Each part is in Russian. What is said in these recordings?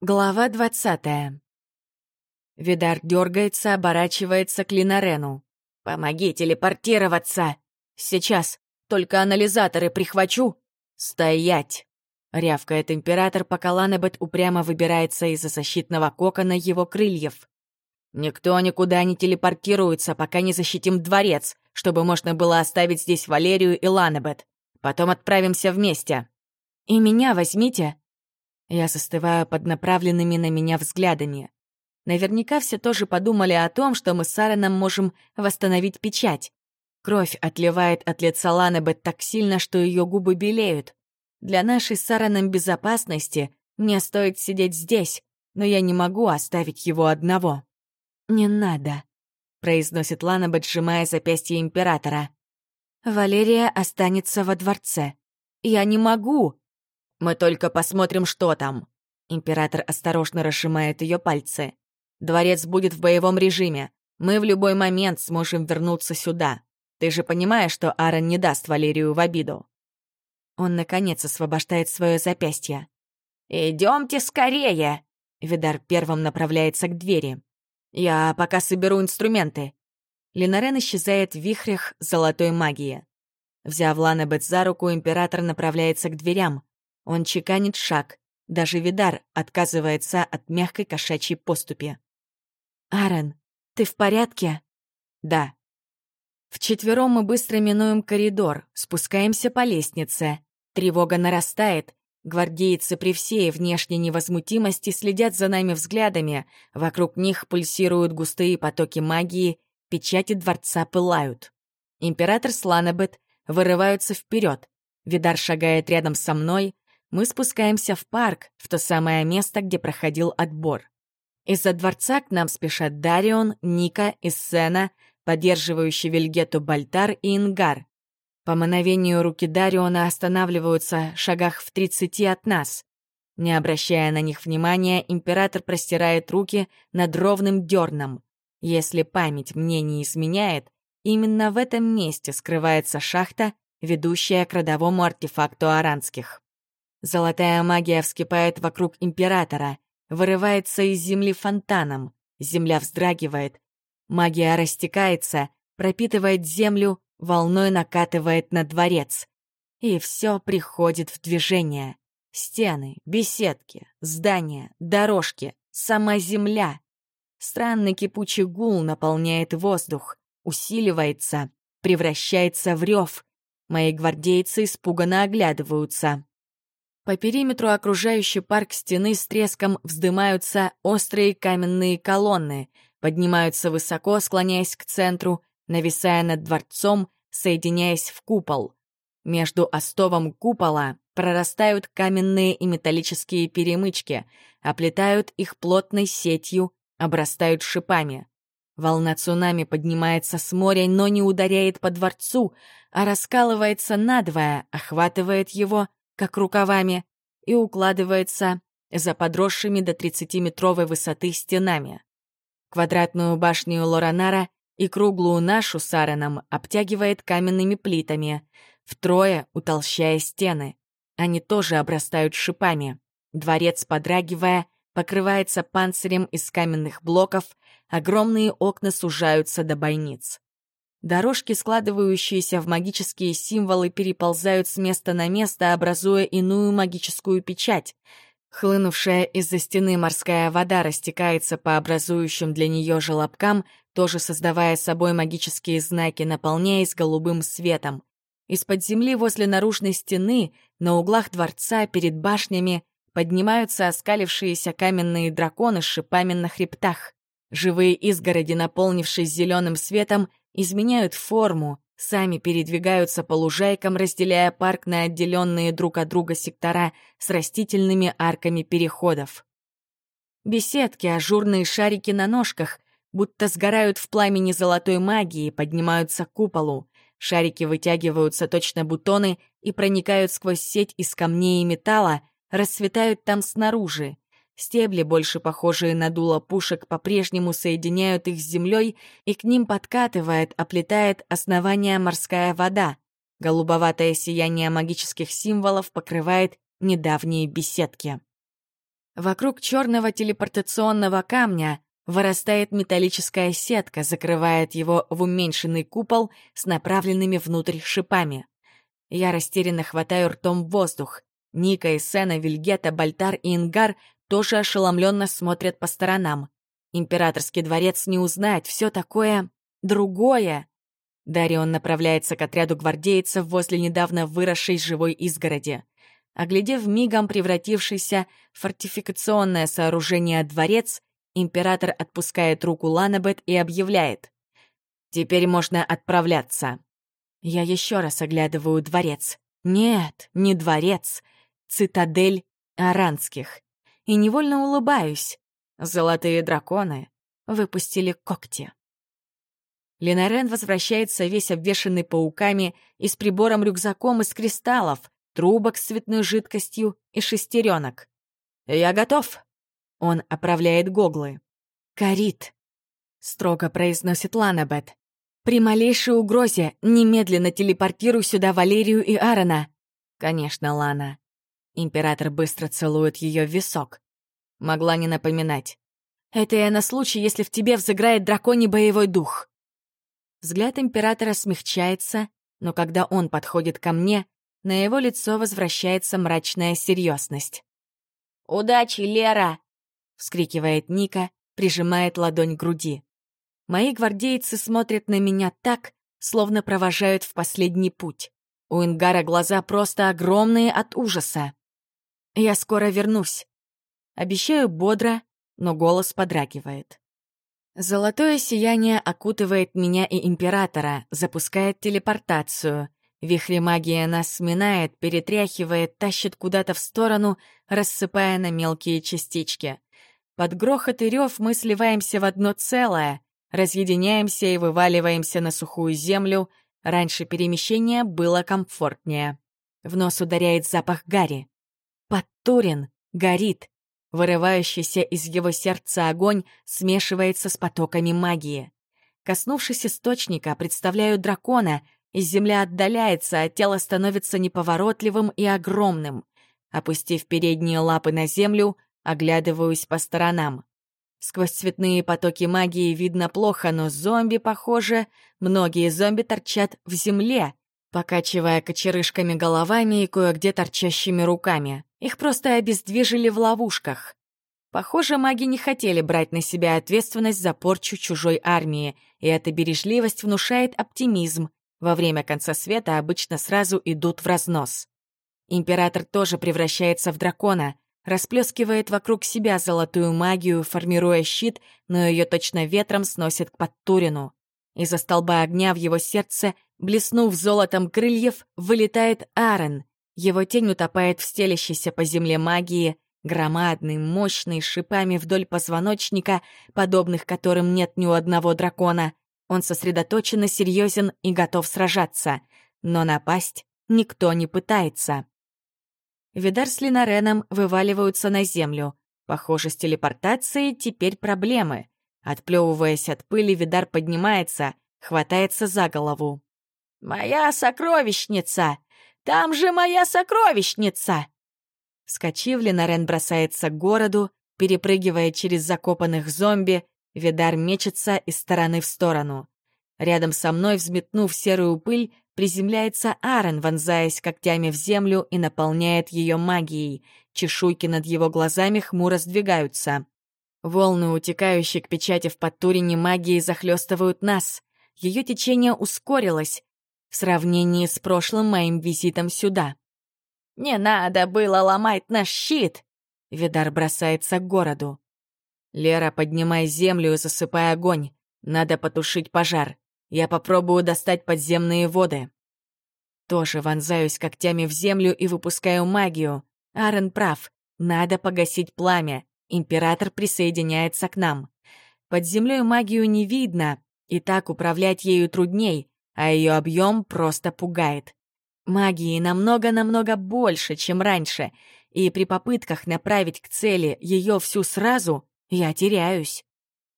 Глава двадцатая. Видар дергается, оборачивается к Линарену. «Помоги телепортироваться! Сейчас! Только анализаторы прихвачу!» «Стоять!» — рявкает император, пока Ланебет упрямо выбирается из-за защитного кокона его крыльев. «Никто никуда не телепортируется, пока не защитим дворец, чтобы можно было оставить здесь Валерию и Ланебет. Потом отправимся вместе». «И меня возьмите!» Я застываю под направленными на меня взглядами. Наверняка все тоже подумали о том, что мы с Аароном можем восстановить печать. Кровь отливает от лица Ланебет так сильно, что ее губы белеют. Для нашей с Аароном безопасности мне стоит сидеть здесь, но я не могу оставить его одного. «Не надо», — произносит Ланебет, сжимая запястье императора. «Валерия останется во дворце. Я не могу!» «Мы только посмотрим, что там». Император осторожно разжимает ее пальцы. «Дворец будет в боевом режиме. Мы в любой момент сможем вернуться сюда. Ты же понимаешь, что Аарон не даст Валерию в обиду». Он, наконец, освобождает свое запястье. «Идемте скорее!» Видар первым направляется к двери. «Я пока соберу инструменты». Ленарен исчезает в вихрях золотой магии. Взяв Ланебет за руку, император направляется к дверям. Он чеканит шаг. Даже Видар отказывается от мягкой кошачьей поступи. «Аарон, ты в порядке?» «Да». Вчетвером мы быстро минуем коридор, спускаемся по лестнице. Тревога нарастает. Гвардейцы при всей внешней невозмутимости следят за нами взглядами. Вокруг них пульсируют густые потоки магии, печати дворца пылают. Император Сланебет вырываются вперед. Видар шагает рядом со мной, мы спускаемся в парк, в то самое место, где проходил отбор. Из-за дворца к нам спешат Дарион, Ника и Сена, поддерживающие Вильгету Бальтар и Ингар. По мановению руки Дариона останавливаются в шагах в тридцати от нас. Не обращая на них внимания, император простирает руки над ровным дерном. Если память мне не изменяет, именно в этом месте скрывается шахта, ведущая к родовому артефакту аранских. Золотая магия вскипает вокруг императора, вырывается из земли фонтаном, земля вздрагивает, магия растекается, пропитывает землю, волной накатывает на дворец. И все приходит в движение. Стены, беседки, здания, дорожки, сама земля. Странный кипучий гул наполняет воздух, усиливается, превращается в рев. Мои гвардейцы испуганно оглядываются. По периметру окружающей парк стены с треском вздымаются острые каменные колонны, поднимаются высоко, склоняясь к центру, нависая над дворцом, соединяясь в купол. Между остовом купола прорастают каменные и металлические перемычки, оплетают их плотной сетью, обрастают шипами. Волна цунами поднимается с моря, но не ударяет по дворцу, а раскалывается надвое, охватывает его как рукавами, и укладывается за подросшими до 30-метровой высоты стенами. Квадратную башню Лоранара и круглую нашу с Аароном обтягивает каменными плитами, втрое утолщая стены. Они тоже обрастают шипами. Дворец, подрагивая, покрывается панцирем из каменных блоков, огромные окна сужаются до бойниц. Дорожки, складывающиеся в магические символы, переползают с места на место, образуя иную магическую печать. Хлынувшая из-за стены морская вода растекается по образующим для нее желобкам, тоже создавая собой магические знаки, наполняясь голубым светом. Из-под земли возле наружной стены, на углах дворца, перед башнями, поднимаются оскалившиеся каменные драконы с шипами на хребтах. Живые изгороди, наполнившись зеленым светом, изменяют форму, сами передвигаются по лужайкам, разделяя парк на отделенные друг от друга сектора с растительными арками переходов. Беседки, ажурные шарики на ножках, будто сгорают в пламени золотой магии, поднимаются к куполу. Шарики вытягиваются точно бутоны и проникают сквозь сеть из камней и металла, расцветают там снаружи. Стебли, больше похожие на дуло пушек, по-прежнему соединяют их с землей, и к ним подкатывает, оплетает основание морская вода. Голубоватое сияние магических символов покрывает недавние беседки. Вокруг черного телепортационного камня вырастает металлическая сетка, закрывает его в уменьшенный купол с направленными внутрь шипами. Я растерянно хватаю ртом воздух. Ника, Исена, Вильгета, Бальтар и Ингар тоже ошеломленно смотрят по сторонам. Императорский дворец не узнать, все такое другое. Дарион направляется к отряду гвардейцев возле недавно выросшей живой изгороди. Оглядев мигом превратившийся в фортификационное сооружение дворец, император отпускает руку Ланабет и объявляет. «Теперь можно отправляться». Я еще раз оглядываю дворец. Нет, не дворец. Цитадель Аранских. И невольно улыбаюсь. Золотые драконы выпустили когти. Ленарен возвращается весь обвешанный пауками и с прибором-рюкзаком из кристаллов, трубок с цветной жидкостью и шестеренок. «Я готов!» Он оправляет гоглы. «Карит!» — строго произносит Ланабет. «При малейшей угрозе немедленно телепортируй сюда Валерию и Аарона!» «Конечно, Лана!» Император быстро целует ее в висок. Могла не напоминать. «Это я на случай, если в тебе взыграет драконий боевой дух». Взгляд императора смягчается, но когда он подходит ко мне, на его лицо возвращается мрачная серьезность. «Удачи, Лера!» — вскрикивает Ника, прижимает ладонь к груди. Мои гвардейцы смотрят на меня так, словно провожают в последний путь. У Ингара глаза просто огромные от ужаса. «Я скоро вернусь», Обещаю бодро, но голос подрагивает. Золотое сияние окутывает меня и Императора, запускает телепортацию. Вихри магия нас сминает, перетряхивает, тащит куда-то в сторону, рассыпая на мелкие частички. Под грохот и рев мы сливаемся в одно целое, разъединяемся и вываливаемся на сухую землю. Раньше перемещение было комфортнее. В нос ударяет запах гари. Подтурин горит, Вырывающийся из его сердца огонь смешивается с потоками магии. Коснувшись источника, представляю дракона, и земля отдаляется, а тело становится неповоротливым и огромным. Опустив передние лапы на землю, оглядываюсь по сторонам. Сквозь цветные потоки магии видно плохо, но зомби, похоже, многие зомби торчат в земле, покачивая кочерышками головами и кое-где торчащими руками. Их просто обездвижили в ловушках. Похоже, маги не хотели брать на себя ответственность за порчу чужой армии, и эта бережливость внушает оптимизм. Во время конца света обычно сразу идут в разнос. Император тоже превращается в дракона, расплескивает вокруг себя золотую магию, формируя щит, но ее точно ветром сносит к Подтурину. Из-за столба огня в его сердце, блеснув золотом крыльев, вылетает Аарон. Его тень утопает в стелящейся по земле магии, громадный, мощный, шипами вдоль позвоночника, подобных которым нет ни у одного дракона. Он сосредоточенно серьезен и готов сражаться, но напасть никто не пытается. Видар с Линареном вываливаются на землю. Похоже, с телепортацией теперь проблемы. Отплевываясь от пыли, Видар поднимается, хватается за голову. «Моя сокровищница! Там же моя сокровищница!» Вскочив, Ленарен бросается к городу, перепрыгивая через закопанных зомби, Видар мечется из стороны в сторону. Рядом со мной, взметнув серую пыль, приземляется Аарон, вонзаясь когтями в землю и наполняет ее магией. Чешуйки над его глазами хмуро сдвигаются. Волны, утекающие к печати в подтурине магии, захлестывают нас. Ее течение ускорилось в сравнении с прошлым моим визитом сюда. «Не надо было ломать наш щит!» Видар бросается к городу. «Лера, поднимай землю и засыпай огонь. Надо потушить пожар. Я попробую достать подземные воды». Тоже вонзаюсь когтями в землю и выпускаю магию. Аарон прав. Надо погасить пламя. Император присоединяется к нам. Под землей магию не видно, и так управлять ею трудней, а ее объем просто пугает. Магии намного-намного больше, чем раньше, и при попытках направить к цели ее всю сразу я теряюсь.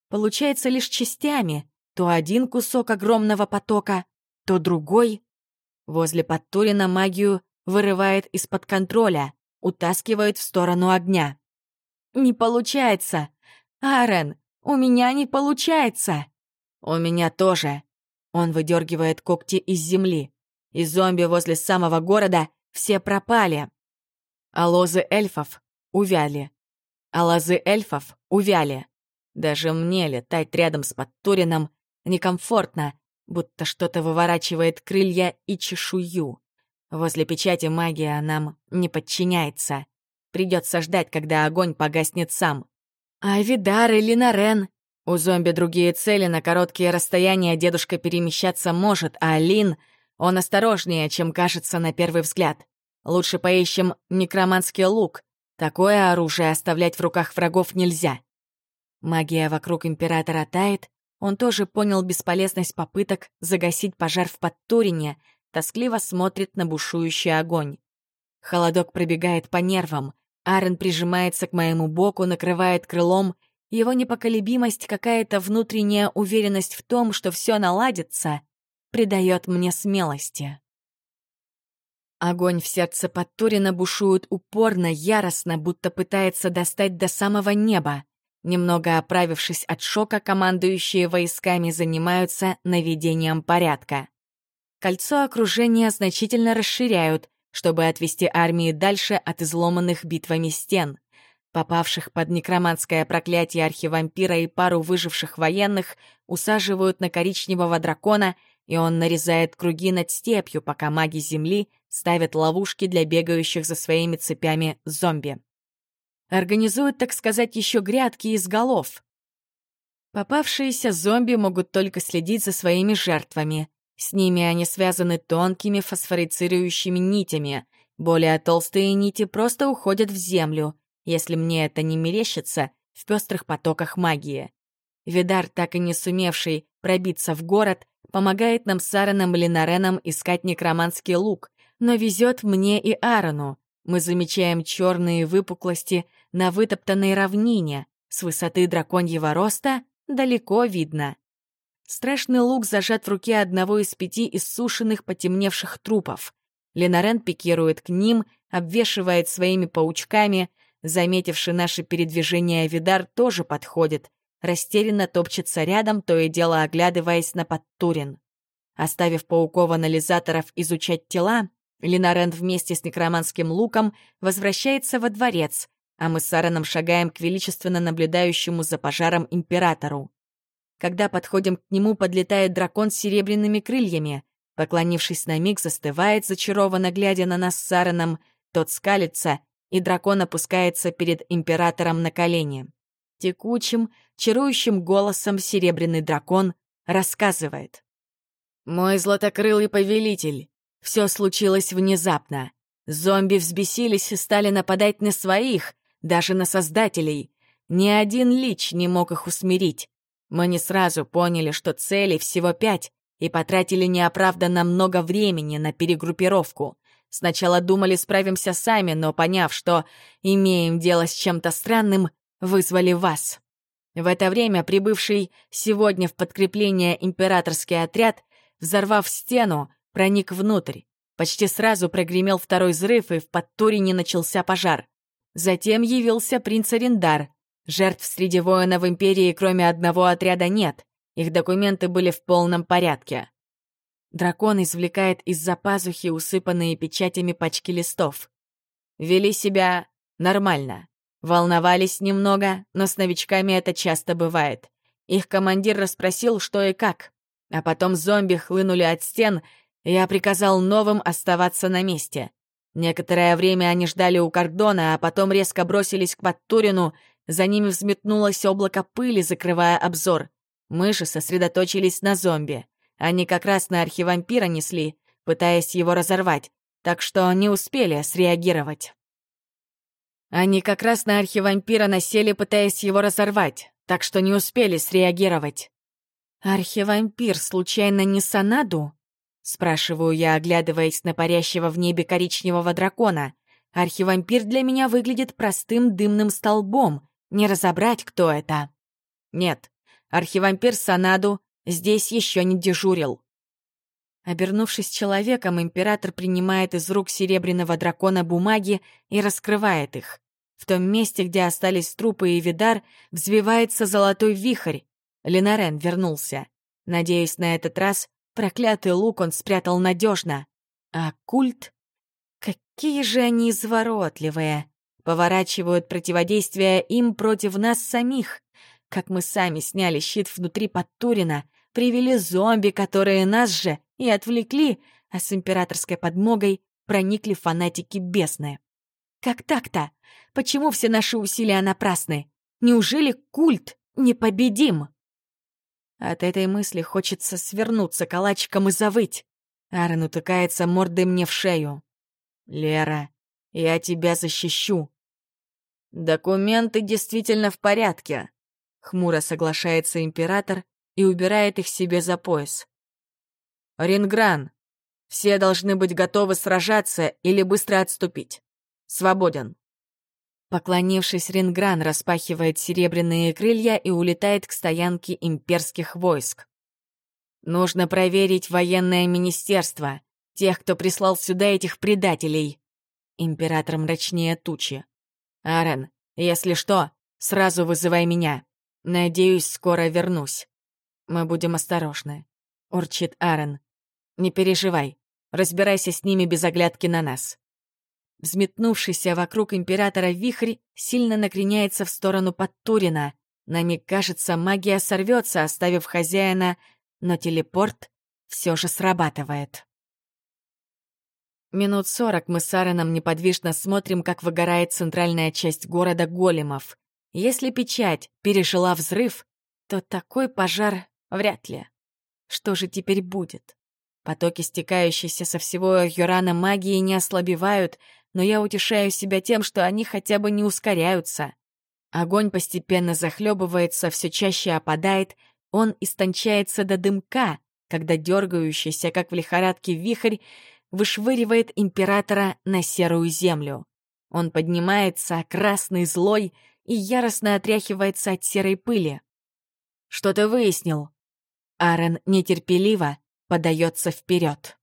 Получается лишь частями, то один кусок огромного потока, то другой. Возле Подтурина магию вырывает из-под контроля, утаскивает в сторону огня. не получается. Арен, у меня не получается. У меня тоже. Он выдергивает когти из земли. И зомби возле самого города все пропали. А лозы эльфов увяли. А лозы эльфов увяли. Даже мне летать рядом с Подтурином некомфортно, будто что-то выворачивает крылья и чешую. Возле печати магия нам не подчиняется. Придется ждать, когда огонь погаснет сам. А Видар или Нарен? У зомби другие цели, на короткие расстояния дедушка перемещаться может, а Лин, он осторожнее, чем кажется на первый взгляд. Лучше поищем некроманский лук. Такое оружие оставлять в руках врагов нельзя. Магия вокруг императора тает, он тоже понял бесполезность попыток загасить пожар в Подтурине, тоскливо смотрит на бушующий огонь. Холодок пробегает по нервам, Арен прижимается к моему боку, накрывает крылом, его непоколебимость, какая-то внутренняя уверенность в том, что все наладится, придает мне смелости. Огонь в сердце Подтурина бушует упорно, яростно, будто пытается достать до самого неба. Немного оправившись от шока, командующие войсками занимаются наведением порядка. Кольцо окружения значительно расширяют, чтобы отвести армии дальше от изломанных битвами стен. Попавших под некроманское проклятие архивампира и пару выживших военных усаживают на коричневого дракона, и он нарезает круги над степью, пока маги Земли ставят ловушки для бегающих за своими цепями зомби организуют, так сказать, еще грядки из голов. Попавшиеся зомби могут только следить за своими жертвами. С ними они связаны тонкими фосфорицирующими нитями. Более толстые нити просто уходят в землю, если мне это не мерещится, в пестрых потоках магии. Видар, так и не сумевший пробиться в город, помогает нам с Аароном Линареном искать некроманский лук, но везет мне и Аарону. Мы замечаем черные выпуклости на вытоптанной равнине, с высоты драконьего роста далеко видно. Страшный лук зажат в руке одного из пяти иссушенных потемневших трупов. Ленарен пикирует к ним, обвешивает своими паучками. Заметивший наше передвижение Видар тоже подходит. Растерянно топчется рядом, то и дело оглядываясь на Подтурин. Оставив пауков-анализаторов изучать тела, Линарент вместе с некроманским луком возвращается во дворец, а мы с Аароном шагаем к величественно наблюдающему за пожаром императору. Когда подходим к нему, подлетает дракон с серебряными крыльями. Поклонившись на миг, застывает, зачарованно глядя на нас с Аароном, тот скалится, и дракон опускается перед императором на колени. Текучим, чарующим голосом серебряный дракон рассказывает. «Мой златокрылый повелитель, все случилось внезапно. Зомби взбесились и стали нападать на своих, даже на создателей. Ни один лич не мог их усмирить. Мы не сразу поняли, что целей всего пять, и потратили неоправданно много времени на перегруппировку. Сначала думали, справимся сами, но поняв, что имеем дело с чем-то странным, вызвали вас. В это время прибывший сегодня в подкрепление императорский отряд, взорвав стену, проник внутрь. Почти сразу прогремел второй взрыв, и в Подтурине начался пожар. Затем явился принц Арендар. Жертв среди воинов Империи, кроме одного отряда, нет. Их документы были в полном порядке. Дракон извлекает из-за пазухи усыпанные печатями пачки листов. Вели себя нормально. Волновались немного, но с новичками это часто бывает. Их командир расспросил, что и как. А потом зомби хлынули от стен я приказал новым оставаться на месте. Некоторое время они ждали у кордона, а потом резко бросились к Подтурину, за ними взметнулось облако пыли, закрывая обзор. Мы же сосредоточились на зомби. Они как раз на архивампира несли, пытаясь его разорвать, так что не успели среагировать. Они как раз на архивампира насели, пытаясь его разорвать, так что не успели среагировать. Архивампир случайно не Санаду? Спрашиваю я, оглядываясь на парящего в небе коричневого дракона. Архивампир для меня выглядит простым дымным столбом. Не разобрать, кто это. Нет, архивампир Санаду здесь еще не дежурил. Обернувшись человеком, император принимает из рук серебряного дракона бумаги и раскрывает их. В том месте, где остались трупы и видар, взвивается золотой вихрь. Ленарен вернулся. Надеюсь, на этот раз проклятый лук он спрятал надежно. А культ? Какие же они изворотливые! Поворачивают противодействие им против нас самих. Как мы сами сняли щит внутри Подтурина, привели зомби, которые нас же и отвлекли, а с императорской подмогой проникли фанатики бесны. Как так-то? Почему все наши усилия напрасны? Неужели культ непобедим? От этой мысли хочется свернуться калачиком и завыть. Аарон утыкается мордой мне в шею. «Лера, я тебя защищу». «Документы действительно в порядке», — хмуро соглашается император и убирает их себе за пояс. «Рингран, все должны быть готовы сражаться или быстро отступить. Свободен». Поклонившись, Рингран распахивает серебряные крылья и улетает к стоянке имперских войск. «Нужно проверить военное министерство, тех, кто прислал сюда этих предателей». Император мрачнее тучи. «Аарон, если что, сразу вызывай меня. Надеюсь, скоро вернусь. Мы будем осторожны», — урчит Аарон. «Не переживай, разбирайся с ними без оглядки на нас». Взметнувшийся вокруг императора вихрь сильно накреняется в сторону Подтурина. На миг кажется, магия сорвется, оставив хозяина, но телепорт все же срабатывает. Минут сорок мы с Аароном неподвижно смотрим, как выгорает центральная часть города големов. Если печать пережила взрыв, то такой пожар вряд ли. Что же теперь будет? Потоки, стекающиеся со всего Юрана магии, не ослабевают, но я утешаю себя тем, что они хотя бы не ускоряются. Огонь постепенно захлебывается, все чаще опадает, он истончается до дымка, когда дергающийся, как в лихорадке, вихрь вышвыривает императора на серую землю. Он поднимается, красный, злой, и яростно отряхивается от серой пыли. «Что ты выяснил?» Аарон нетерпеливо подается вперед.